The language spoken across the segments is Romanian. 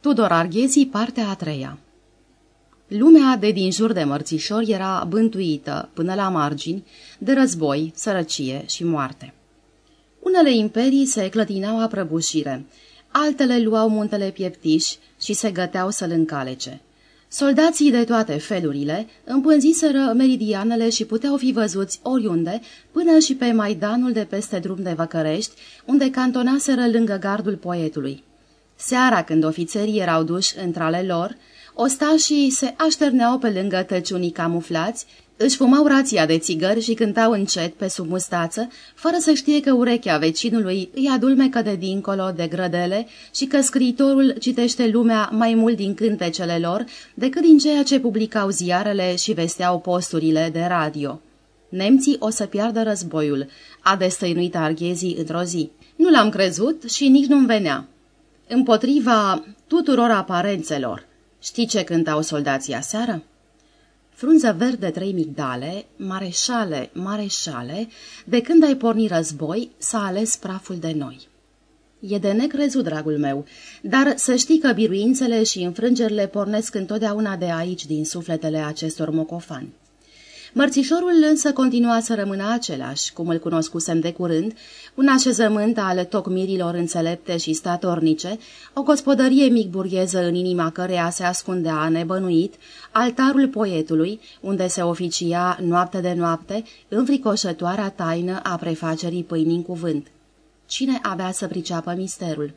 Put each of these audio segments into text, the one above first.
Tudor Arghezi, partea a treia Lumea de din jur de mărțișor era bântuită, până la margini, de război, sărăcie și moarte. Unele imperii se clătinau a prăbușire, altele luau muntele pieptiș și se găteau să-l încalece. Soldații de toate felurile împânziseră meridianele și puteau fi văzuți oriunde, până și pe Maidanul de peste drum de Văcărești, unde cantonaseră lângă gardul poetului. Seara, când ofițerii erau duși între ale lor, ostașii se așterneau pe lângă tăciunii camuflați, își fumau rația de țigări și cântau încet pe sub mustață, fără să știe că urechea vecinului îi adulmecă de dincolo de grădele și că scriitorul citește lumea mai mult din cântecele lor decât din ceea ce publicau ziarele și vesteau posturile de radio. Nemții o să piardă războiul, a destăinuit Arghezii într-o zi. Nu l-am crezut și nici nu-mi venea. Împotriva tuturor aparențelor, știi ce cântau soldații aseară? Frunză verde trei migdale, mareșale, mareșale, de când ai porni război, s-a ales praful de noi. E de necrezut, dragul meu, dar să știi că biruințele și înfrângerile pornesc întotdeauna de aici, din sufletele acestor mocofani. Mărțișorul însă continua să rămână același, cum îl cunoscusem de curând, un așezământ al tocmirilor înțelepte și statornice, o gospodărie mic-burgheză în inima căreia se ascundea nebănuit, altarul poetului, unde se oficia noapte de noapte, înfricoșătoarea taină a prefacerii pâinii în cuvânt. Cine avea să priceapă misterul?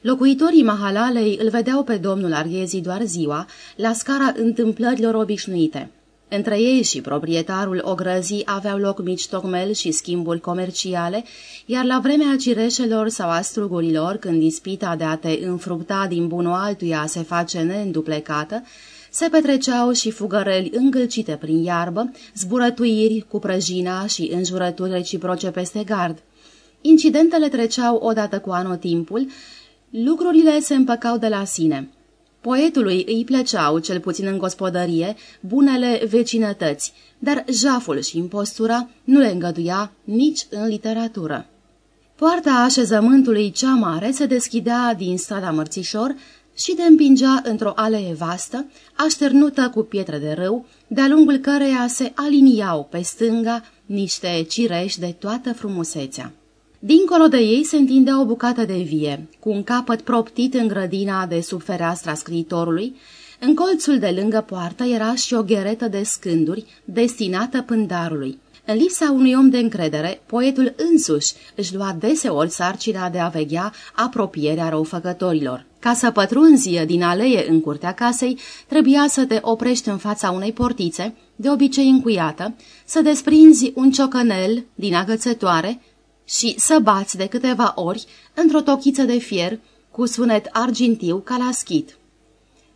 Locuitorii Mahalalei îl vedeau pe domnul Arghezi doar ziua, la scara întâmplărilor obișnuite – între ei și proprietarul ogrăzii aveau loc mici tocmel și schimburi comerciale, iar la vremea cireșelor sau a strugurilor, când ispita de a te înfrupta din bunul altuia se face neînduplecată, se petreceau și fugăreli îngâlcite prin iarbă, zburătuiri cu prăjina și înjurături reciproce peste gard. Incidentele treceau odată cu anotimpul, lucrurile se împăcau de la sine – Poetului îi plăceau, cel puțin în gospodărie, bunele vecinătăți, dar jaful și impostura nu le îngăduia nici în literatură. Poarta așezământului cea mare se deschidea din strada Mărțișor și te împingea într-o alee vastă, așternută cu pietre de râu, de-a lungul căreia se aliniau pe stânga niște cireși de toată frumusețea. Dincolo de ei se întindea o bucată de vie, cu un capăt proptit în grădina de sub fereastra scriitorului. În colțul de lângă poartă era și o gheretă de scânduri destinată pândarului. În lipsa unui om de încredere, poetul însuși își lua deseori sarcina de a veghea apropierea răufăcătorilor. Ca să pătrunzi din aleie în curtea casei, trebuia să te oprești în fața unei portițe, de obicei încuiată, să desprinzi un ciocănel din agățătoare și să bați de câteva ori într-o tochiță de fier cu sunet argintiu ca la schit.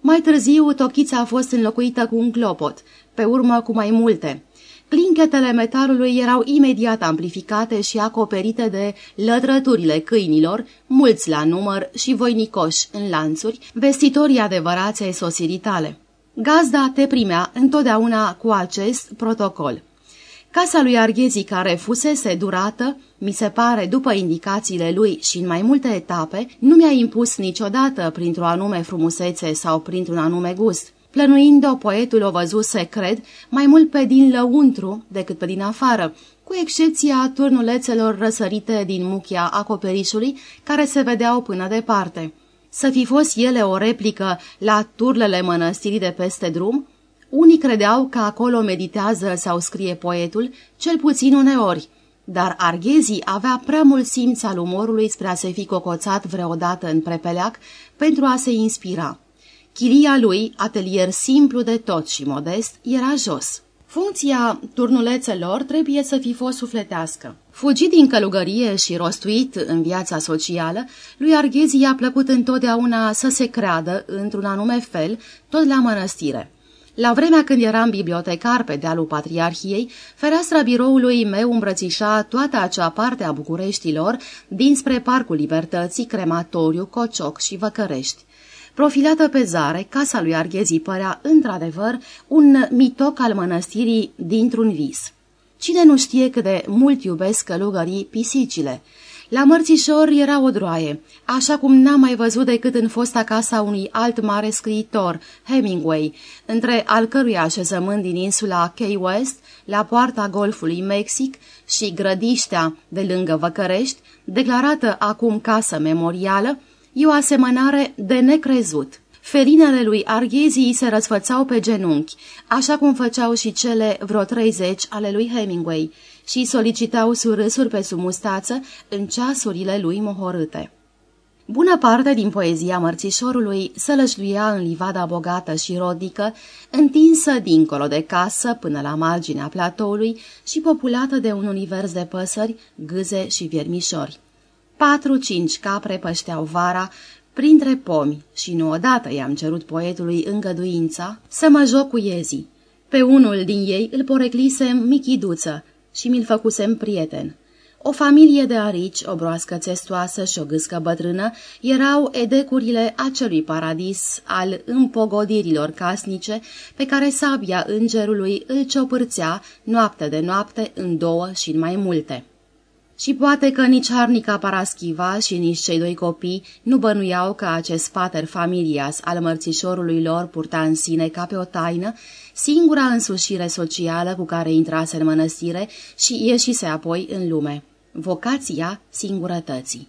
Mai târziu, tochița a fost înlocuită cu un clopot, pe urmă cu mai multe. Clinchetele metalului erau imediat amplificate și acoperite de lătrăturile câinilor, mulți la număr și voinicoși în lanțuri, vestitorii adevărați ai sosirii tale. Gazda te primea întotdeauna cu acest protocol. Casa lui Arghezi, care fusese durată, mi se pare, după indicațiile lui și în mai multe etape, nu mi-a impus niciodată printr-o anume frumusețe sau printr-un anume gust. Plănuind-o, poetul o văzuse, cred, mai mult pe din lăuntru decât pe din afară, cu excepția turnulețelor răsărite din muchia acoperișului, care se vedeau până departe. Să fi fost ele o replică la turlele mănăstirii de peste drum, unii credeau că acolo meditează sau scrie poetul, cel puțin uneori, dar Arghezii avea prea mult simț al umorului spre a se fi cocoțat vreodată în prepeleac pentru a se inspira. Chilia lui, atelier simplu de tot și modest, era jos. Funcția turnulețelor trebuie să fi fost sufletească. Fugit din călugărie și rostuit în viața socială, lui Arghezi i-a plăcut întotdeauna să se creadă, într-un anume fel, tot la mănăstire. La vremea când eram bibliotecar pe dealul Patriarhiei, fereastra biroului meu îmbrățișa toată acea parte a Bucureștilor dinspre Parcul Libertății, Crematoriu, Cocioc și Văcărești. Profilată pe zare, casa lui Arghezi părea, într-adevăr, un mitoc al mănăstirii dintr-un vis. Cine nu știe cât de mult iubesc călugării pisicile? La mărțișor era o droaie, așa cum n-am mai văzut decât în fosta casa unui alt mare scriitor, Hemingway, între al cărui așezământ din insula Key West, la poarta golfului Mexic și grădiștea de lângă Văcărești, declarată acum casă memorială, e o asemănare de necrezut. Felinele lui Arghezi se răsfățau pe genunchi, așa cum făceau și cele vreo 30 ale lui Hemingway, și solicitau surâsuri pe sub mustață în ceasurile lui mohorâte. Bună parte din poezia mărțișorului se lășluia în livada bogată și rodică, întinsă dincolo de casă până la marginea platoului și populată de un univers de păsări, gâze și viermișori. Patru-cinci capre pășteau vara, printre pomi și nu odată i-am cerut poetului îngăduința să mă joc cu iezii. Pe unul din ei îl poreclisem michiduță și mi-l făcusem prieten. O familie de arici, o broască țestoasă și o gâscă bătrână erau edecurile acelui paradis al împogodirilor casnice pe care sabia îngerului îl ciopârțea noapte de noapte în două și în mai multe. Și poate că nici Harnica Paraschiva și nici cei doi copii nu bănuiau că acest pater familias al mărțișorului lor purta în sine ca pe o taină singura însușire socială cu care intrase în mănăstire și ieșise apoi în lume, vocația singurătății.